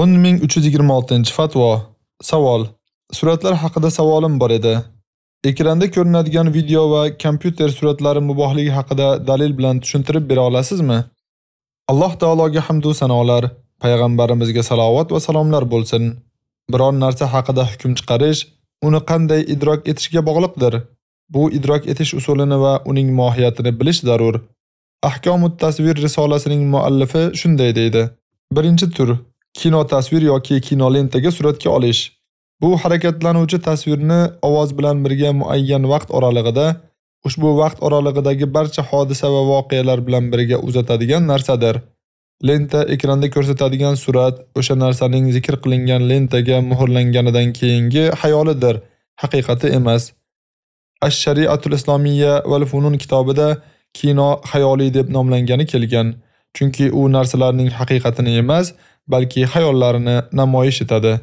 10326-fatvo. Savol. Suratlar haqida savolim bor edi. Ekranda ko'rinadigan video va kompyuter suratlari mubohligi haqida dalil bilan tushuntirib bera olasizmi? Alloh taologa hamd va sanolar, payg'ambarimizga salovat va salomlar bo'lsin. Biror narsa haqida hukm chiqarish uni qanday idrok etishga bog'liqdir. Bu idrok etish usulini va uning mohiyatini bilish zarur. Ahkomut tasvir risolasining muallifi shunday deydi. Birinchi tur kino tasvir yoki kino lentaga suratga olish. Bu harakatlanuvchi tasvirni ovoz bilan birga muayyan vaqt oralig'ida ushbu vaqt oralig'idagi barcha hodisa va voqealar bilan birga uzatadigan narsadir. Lenta ekranda ko'rsatadigan surat o'sha narsaning zikr qilingan lentaga muhrlanganidan keyingi hayolidir, haqiqati emas. Ash-Shari'atul Islomiyya val Funun kitobida kino hayoliy deb nomlangani kelgan, chunki u narsalarning haqiqatini emas, balki hayollarini namoyish etadi.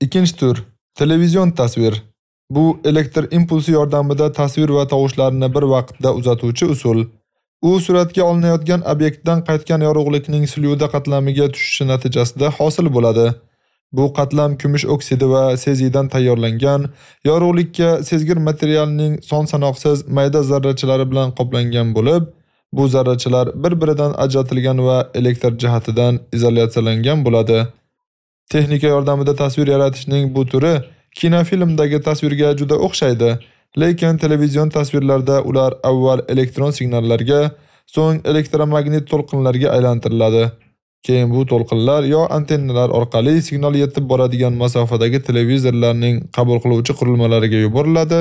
Ikkinchi tur televizion tasvir. Bu elektr impulsi yordamida tasvir va tovushlarni bir vaqtda uzatuvchi usul. U suratga olinayotgan obyektdan qaytgan yorug'likning slyuda qatlamiga tushishi natijasida hosil bo'ladi. Bu qatlam kumush oksidi va sezidan tayyorlangan, yorug'likka sezgir materialning son sanoqsiz mayda zarrachalari bilan qoplangan bo'lib, Bu zarrachalar bir-biridan ajratilgan va elektr jihatidan izolyatsiyalangan bo'ladi. Texnika yordamida tasvir yaratishning bu turi kinofilmdagi tasvirga juda o'xshaydi, lekin televizion tasvirlarda ular avval elektron signallarga, so'ng elektromagnit to'lqinlarga aylantiriladi. Keyin bu to'lqinlar yo antennalar orqali signal yetib boradigan masofadagi televizorlarning qabul qiluvchi qurilmalariga yuboriladi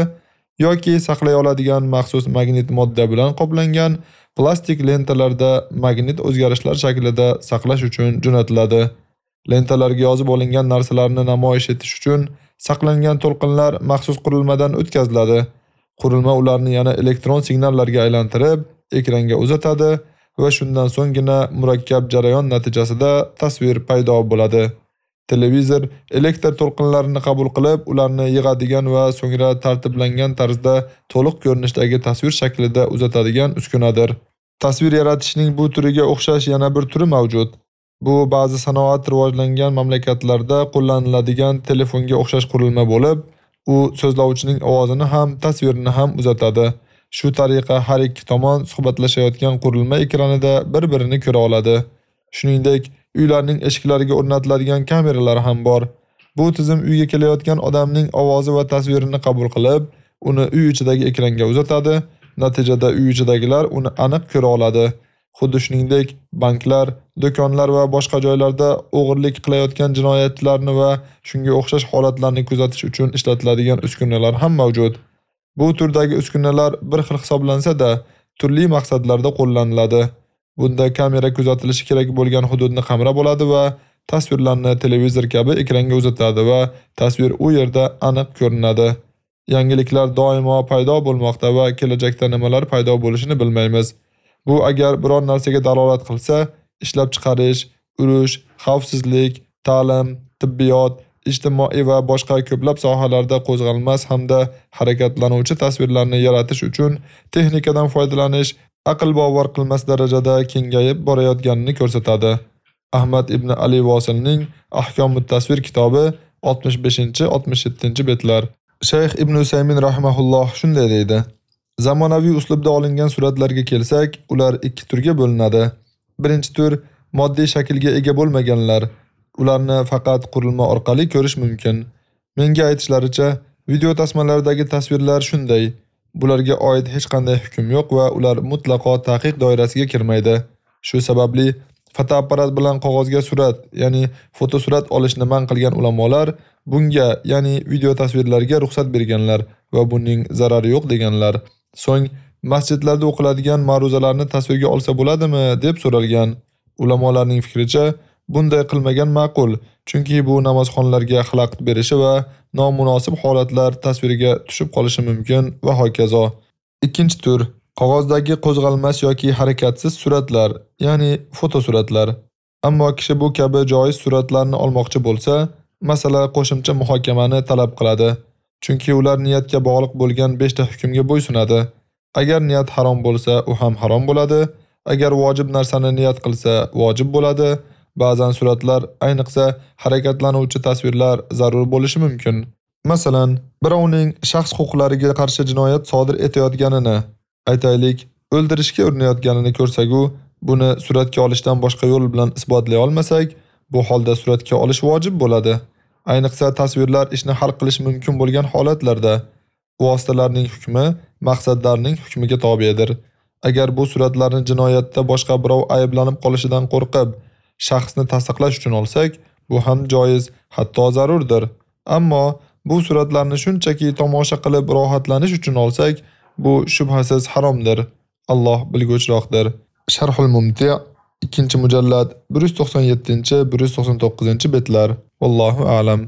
yoki saqlay oladigan maxsus magnit modda bilan qoplangan plastik lentalarda magnit o'zgarishlar shaklida saqlash uchun jo'natiladi. Lentalarga yozib olingan narsalarni namoyish etish uchun saqlangan to'lqinlar maxsus qurilmadan o'tkaziladi. Qurilma ularni yana elektron signallarga aylantirib, ekranga uzatadi va shundan so'nggina murakkab jarayon natijasida tasvir paydo bo'ladi. Televizor elektr to'lqinlarini qabul qilib, ularni yig'adigan va so'ngra tartiblangan tarzda to'liq ko'rinishdagi tasvir shaklida uzatadigan uskunadir. Tasvir yaratishning bu turiga o'xshash yana bir turi mavjud. Bu ba'zi sanoat rivojlangan mamlakatlarda qo'llaniladigan telefonga o'xshash qurilma bo'lib, u so'zlovchining ovozini ham, tasvirini ham uzatadi. Shu tariqa har ikki tomon suhbatlashayotgan qurilma ekranida bir-birini ko'ra oladi. Shuningdek, uylarning eshiklariga o'rnatiladigan kameralar ham bor. Bu tizim uyga kelayotgan odamning ovozi va tasvirini qabul qilib, uni uy ichidagi ekranga uzatadi Natijada uy ichidagilar uni aniq ko'ra oladi. Xuddi shuningdek, banklar, do'konlar va boshqa joylarda o'g'irlik qilayotgan jinoyatchilarni va shunga o'xshash holatlarni kuzatish uchun ishlatiladigan uskunalar ham mavjud. Bu turdagi uskunalar bir xil hisoblansa-da, turli maqsadlarda qo'llaniladi. Bunda kamera kuzatilishi kerak bo'lgan hududni qamrab oladi va tasvirlarni televizor kabi ekranga uzatadi va tasvir u yerda aniq ko'rinadi. Yangiliklar doimo paydo bo'lmoqda va kelajakda nimalar paydo bo'lishini bilmaymiz. Bu agar biror narsaga dalolat qilsa, ishlab chiqarish, urush, xavfsizlik, ta'lim, tibbiyot, ijtimoiy va boshqa ko'plab sohalarda qo'zg'almas hamda harakatlanuvchi tasvirlarni yaratish uchun texnikadan foydalanish aql bovar qilmas darajada kengayib borayotganini ko'rsatadi. Ahmad ibn Ali Vosilning Ahkomut tasvir kitobi 65-67 betlar Shayx Ibn Usaymin rahimahulloh shunday deydi: Zamonaviy uslubda olingan suratlarga kelsak, ular ikki turga bo'linadi. Birinchi tur moddiy shaklga ega bo'lmaganlar. Ularni faqat qurilma orqali ko'rish mumkin. Menga aytishlaricha, video tasmalardagi tasvirlar shunday. Bularga oid hech qanday hukm yo'q va ular mutlaqo taqiq doirasiga kirmaydi. Shu sababli fotoapparat bilan qog'ozga surat, ya'ni fotosurat olishni man qilgan ulamolar bunga, ya'ni video tasvirlarga ruxsat berganlar va buning zarari yo'q deganlar. So'ng masjidlarda o'qiladigan ma'ruzalarni tasvirga olsa bo'ladimi deb so'ralgan. Ulamolarning fikricha, bunday qilmagan ma'qul, chunki bu namozxonlarga xalaqit berishi va nomunosib holatlar tasviriga tushib qolishi mumkin va hokazo. Ikkinchi tur qog'ozdagi qo'zg'almas yoki harakatsiz suratlar, ya'ni fotosuratlar. Ammo kishi bu kabi joiz suratlarni olmoqchi bo'lsa, masala qo'shimcha muhokamani talab qiladi. Chunki ular niyatga bog'liq bo'lgan 5 ta hukmga bo'ysunadi. Agar niyat harom bo'lsa, u ham harom bo'ladi. Agar vojib narsani niyat qilsa, vojib bo'ladi. Ba'zan suratlar, ayniqsa harakatlanuvchi tasvirlar zarur bo'lishi mumkin. Masalan, birovning shaxs huquqlariga qarshi jinoyat sodir etayotganini, aytaylik, o'ldirishga urinayotganini ko'rsak-u, buni suratga olishdan boshqa yo'l bilan isbotlay olmasak, bu holda suratga olish vojib bo'ladi. Ayniqsa tasvirlar ishni hal qilish mumkin bo'lgan holatlarda vositalarning hukmi maqsadlarning hukmiga tobedir. Agar bu suratlarni jinoyatda boshqa birov ayblanib qolishidan qo'rqib, shaxsni tasdiqlash uchun olsak, bu ham joiz, hatto zarurdir. Ammo bu suratlarni shunchaki tomosha qilib rohatlanish uchun olsak, bu shubhasiz haromdir. Alloh bilguvchiroqdir. Sharhul Mumti' 2-mujallad 197-199-betlar. Vallohu a'lam.